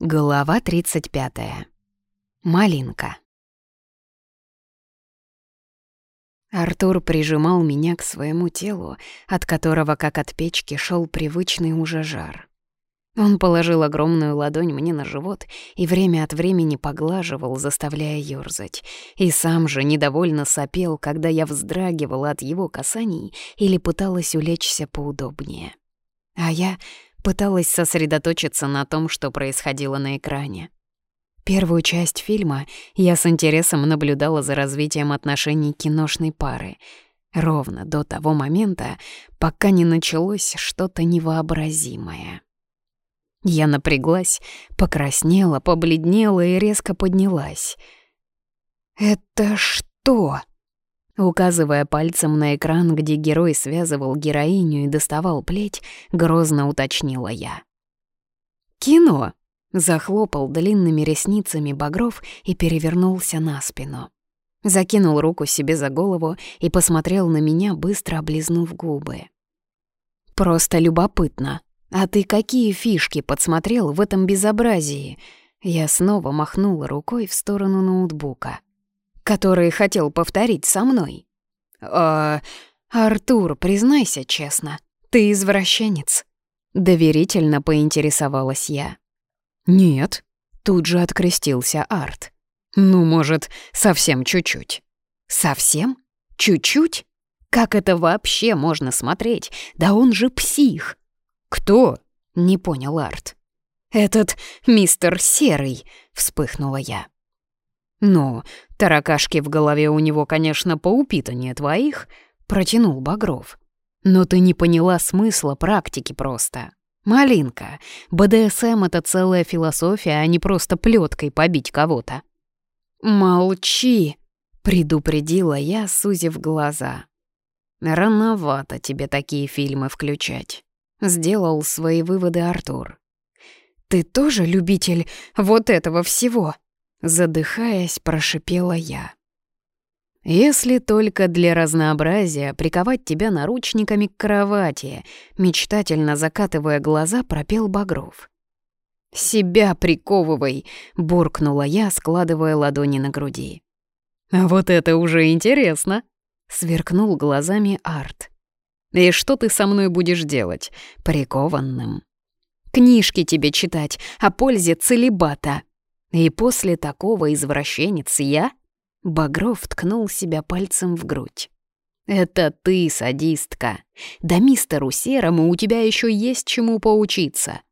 Глава 35. Малинка. Артур прижимал меня к своему телу, от которого, как от печки, шел привычный уже жар. Он положил огромную ладонь мне на живот и время от времени поглаживал, заставляя ёрзать. И сам же недовольно сопел, когда я вздрагивала от его касаний или пыталась улечься поудобнее. А я пыталась сосредоточиться на том, что происходило на экране. Первую часть фильма я с интересом наблюдала за развитием отношений киношной пары, ровно до того момента, пока не началось что-то невообразимое. Я напряглась, покраснела, побледнела и резко поднялась. «Это что?» Указывая пальцем на экран, где герой связывал героиню и доставал плеть, грозно уточнила я. «Кино!» — захлопал длинными ресницами Багров и перевернулся на спину. Закинул руку себе за голову и посмотрел на меня, быстро облизнув губы. «Просто любопытно. А ты какие фишки подсмотрел в этом безобразии?» Я снова махнула рукой в сторону ноутбука который хотел повторить со мной. «А... Артур, признайся честно, ты извращенец?» Доверительно поинтересовалась я. «Нет», — тут же открестился Арт. «Ну, может, совсем чуть-чуть». «Совсем? Чуть-чуть? Как это вообще можно смотреть? Да он же псих!» «Кто?» — не понял Арт. «Этот мистер Серый», — вспыхнула я. «Ну, таракашки в голове у него, конечно, поупитаннее твоих», — протянул Багров. «Но ты не поняла смысла практики просто. Малинка, БДСМ — это целая философия, а не просто плеткой побить кого-то». «Молчи», — предупредила я, сузив глаза. «Рановато тебе такие фильмы включать», — сделал свои выводы Артур. «Ты тоже любитель вот этого всего?» Задыхаясь, прошипела я. «Если только для разнообразия приковать тебя наручниками к кровати», мечтательно закатывая глаза, пропел Багров. «Себя приковывай», — буркнула я, складывая ладони на груди. «А вот это уже интересно», — сверкнул глазами Арт. «И что ты со мной будешь делать? Прикованным?» «Книжки тебе читать о пользе целебата», и после такого извращенец я? Багров ткнул себя пальцем в грудь. «Это ты, садистка. Да мистеру Серому у тебя еще есть чему поучиться».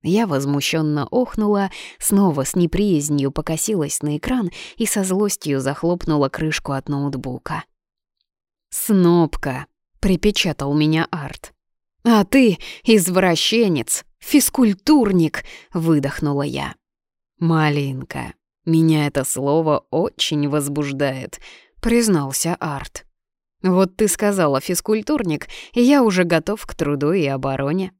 Я возмущенно охнула, снова с неприязнью покосилась на экран и со злостью захлопнула крышку от ноутбука. «Снопка», — припечатал меня Арт. «А ты извращенец, физкультурник», — выдохнула я. «Малинка, меня это слово очень возбуждает», — признался Арт. «Вот ты сказала физкультурник, и я уже готов к труду и обороне».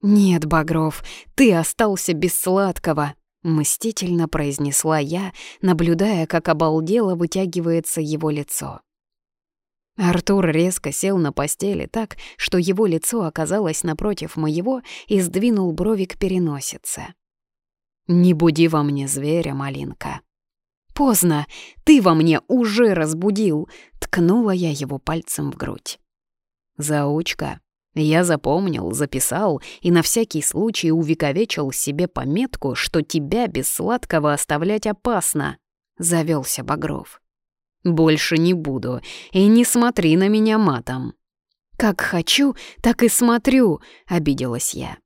«Нет, Багров, ты остался без сладкого», — мстительно произнесла я, наблюдая, как обалдело вытягивается его лицо. Артур резко сел на постели так, что его лицо оказалось напротив моего и сдвинул брови к переносице. «Не буди во мне зверя, малинка». «Поздно, ты во мне уже разбудил», — ткнула я его пальцем в грудь. «Заучка, я запомнил, записал и на всякий случай увековечил себе пометку, что тебя без сладкого оставлять опасно», — завелся Багров. «Больше не буду, и не смотри на меня матом». «Как хочу, так и смотрю», — обиделась я.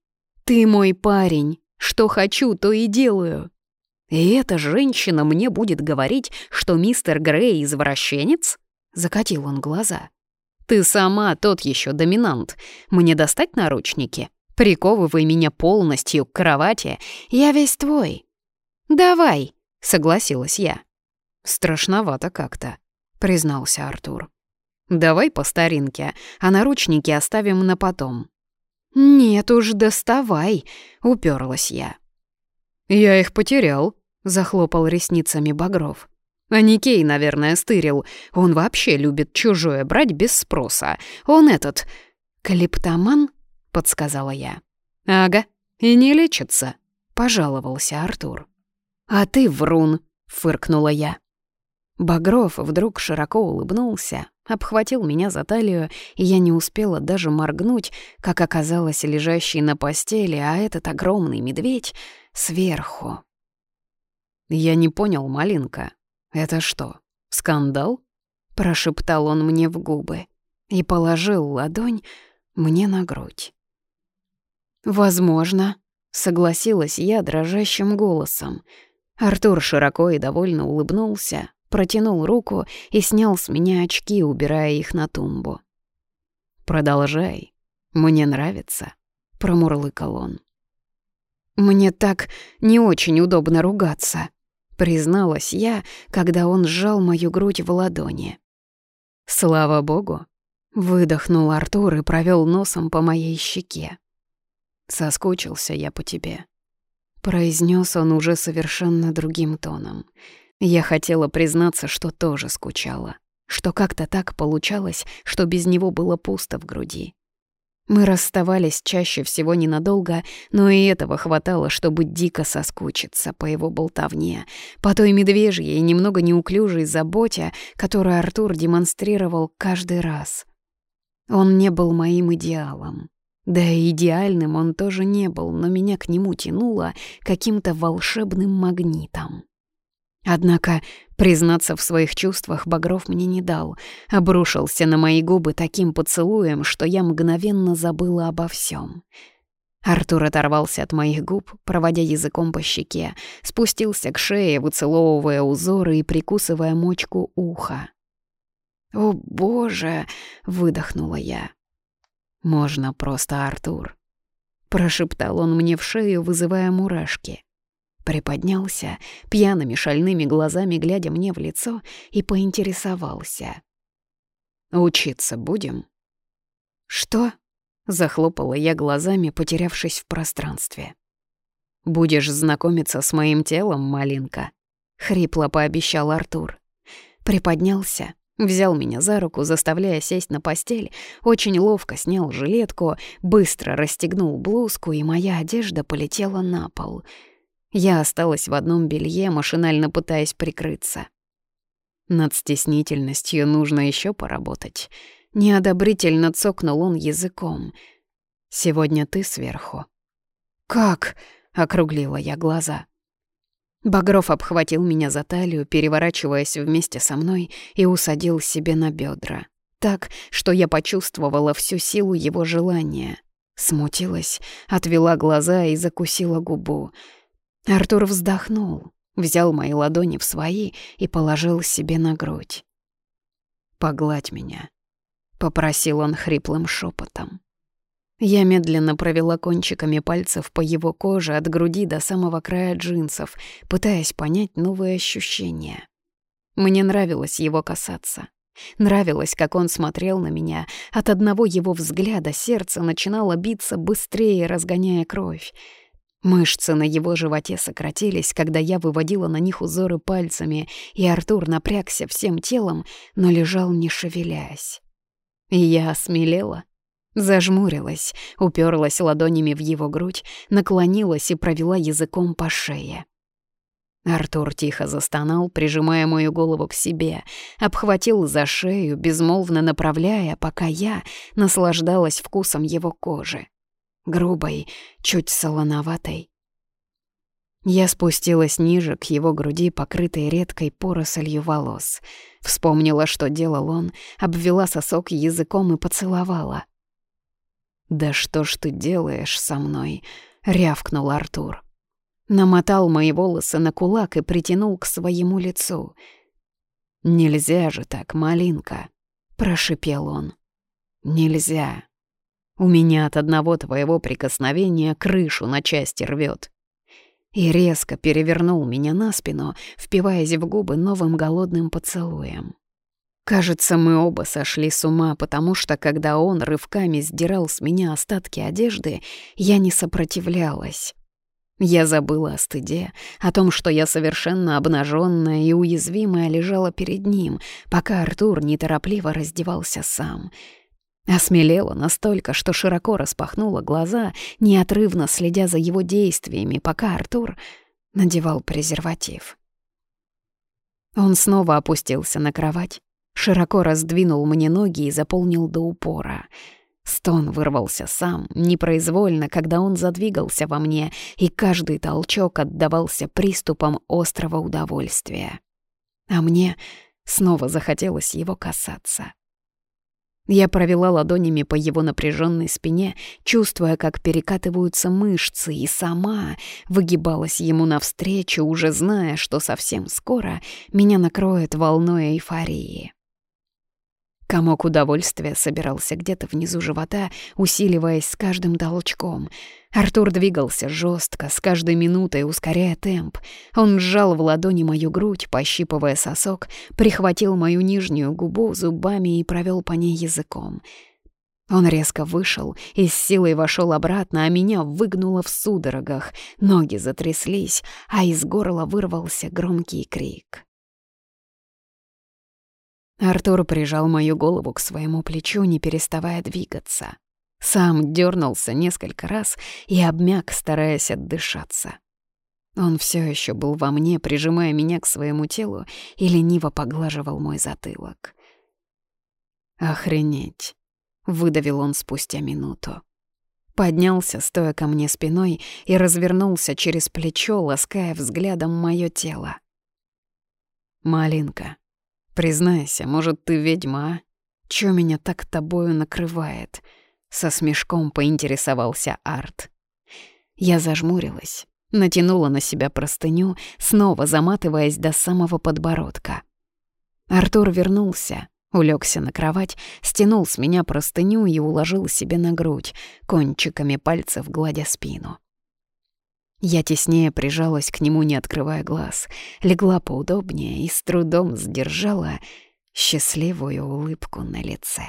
«Ты мой парень, что хочу, то и делаю. И эта женщина мне будет говорить, что мистер Грей извращенец? Закатил он глаза. Ты сама тот еще доминант. Мне достать наручники? Приковывай меня полностью к кровати. Я весь твой. Давай, согласилась я. Страшновато как-то, признался Артур. Давай по старинке, а наручники оставим на потом. «Нет уж, доставай», — уперлась я. «Я их потерял», — захлопал ресницами Багров. А Никей, наверное, стырил. Он вообще любит чужое брать без спроса. Он этот... «Калиптоман?» — подсказала я. «Ага, и не лечится», — пожаловался Артур. «А ты врун!» — фыркнула я. Багров вдруг широко улыбнулся, обхватил меня за талию, и я не успела даже моргнуть, как оказалось лежащий на постели, а этот огромный медведь сверху. Я не понял, Малинка, это что, скандал? Прошептал он мне в губы и положил ладонь мне на грудь. «Возможно», — согласилась я дрожащим голосом. Артур широко и довольно улыбнулся, протянул руку и снял с меня очки, убирая их на тумбу. «Продолжай. Мне нравится», — промурлыкал он. «Мне так не очень удобно ругаться», — призналась я, когда он сжал мою грудь в ладони. «Слава богу!» — выдохнул Артур и провел носом по моей щеке. «Соскучился я по тебе», — произнес он уже совершенно другим тоном. Я хотела признаться, что тоже скучала, что как-то так получалось, что без него было пусто в груди. Мы расставались чаще всего ненадолго, но и этого хватало, чтобы дико соскучиться по его болтовне, по той медвежьей и немного неуклюжей заботе, которую Артур демонстрировал каждый раз. Он не был моим идеалом. Да и идеальным он тоже не был, но меня к нему тянуло каким-то волшебным магнитом. Однако признаться в своих чувствах Багров мне не дал, обрушился на мои губы таким поцелуем, что я мгновенно забыла обо всем. Артур оторвался от моих губ, проводя языком по щеке, спустился к шее, выцеловывая узоры и прикусывая мочку уха. «О, боже!» — выдохнула я. «Можно просто Артур», — прошептал он мне в шею, вызывая мурашки. Приподнялся, пьяными шальными глазами глядя мне в лицо, и поинтересовался. «Учиться будем?» «Что?» — захлопала я глазами, потерявшись в пространстве. «Будешь знакомиться с моим телом, малинка», — хрипло пообещал Артур. Приподнялся, взял меня за руку, заставляя сесть на постель, очень ловко снял жилетку, быстро расстегнул блузку, и моя одежда полетела на пол — я осталась в одном белье, машинально пытаясь прикрыться. Над стеснительностью нужно еще поработать. Неодобрительно цокнул он языком. «Сегодня ты сверху». «Как?» — округлила я глаза. Багров обхватил меня за талию, переворачиваясь вместе со мной, и усадил себе на бедра. Так, что я почувствовала всю силу его желания. Смутилась, отвела глаза и закусила губу — Артур вздохнул, взял мои ладони в свои и положил себе на грудь. «Погладь меня», — попросил он хриплым шепотом. Я медленно провела кончиками пальцев по его коже от груди до самого края джинсов, пытаясь понять новые ощущения. Мне нравилось его касаться. Нравилось, как он смотрел на меня. От одного его взгляда сердце начинало биться быстрее, разгоняя кровь. Мышцы на его животе сократились, когда я выводила на них узоры пальцами, и Артур напрягся всем телом, но лежал не шевелясь. И я осмелела, зажмурилась, уперлась ладонями в его грудь, наклонилась и провела языком по шее. Артур тихо застонал, прижимая мою голову к себе, обхватил за шею, безмолвно направляя, пока я наслаждалась вкусом его кожи грубой, чуть солоноватой. Я спустилась ниже, к его груди, покрытой редкой порослью волос. Вспомнила, что делал он, обвела сосок языком и поцеловала. «Да что ж ты делаешь со мной?» — рявкнул Артур. Намотал мои волосы на кулак и притянул к своему лицу. «Нельзя же так, малинка!» — прошипел он. «Нельзя!» У меня от одного твоего прикосновения крышу на части рвет. И резко перевернул меня на спину, впиваясь в губы новым голодным поцелуем. Кажется, мы оба сошли с ума, потому что, когда он рывками сдирал с меня остатки одежды, я не сопротивлялась. Я забыла о стыде, о том, что я совершенно обнаженная и уязвимая лежала перед ним, пока Артур неторопливо раздевался сам — Осмелела настолько, что широко распахнула глаза, неотрывно следя за его действиями, пока Артур надевал презерватив. Он снова опустился на кровать, широко раздвинул мне ноги и заполнил до упора. Стон вырвался сам, непроизвольно, когда он задвигался во мне, и каждый толчок отдавался приступам острого удовольствия. А мне снова захотелось его касаться. Я провела ладонями по его напряженной спине, чувствуя, как перекатываются мышцы, и сама выгибалась ему навстречу, уже зная, что совсем скоро меня накроет волной эйфории. Комок удовольствия собирался где-то внизу живота, усиливаясь с каждым толчком. Артур двигался жестко, с каждой минутой ускоряя темп. Он сжал в ладони мою грудь, пощипывая сосок, прихватил мою нижнюю губу зубами и провел по ней языком. Он резко вышел и с силой вошел обратно, а меня выгнуло в судорогах. Ноги затряслись, а из горла вырвался громкий крик. Артур прижал мою голову к своему плечу, не переставая двигаться. Сам дернулся несколько раз и обмяк, стараясь отдышаться. Он все еще был во мне, прижимая меня к своему телу и лениво поглаживал мой затылок. «Охренеть!» — выдавил он спустя минуту. Поднялся, стоя ко мне спиной, и развернулся через плечо, лаская взглядом мое тело. «Малинка, Признайся, может, ты ведьма, а? Чё меня так тобою накрывает?» Со смешком поинтересовался Арт. Я зажмурилась, натянула на себя простыню, снова заматываясь до самого подбородка. Артур вернулся, улегся на кровать, стянул с меня простыню и уложил себе на грудь, кончиками пальцев гладя спину. Я теснее прижалась к нему, не открывая глаз, легла поудобнее и с трудом сдержала счастливую улыбку на лице.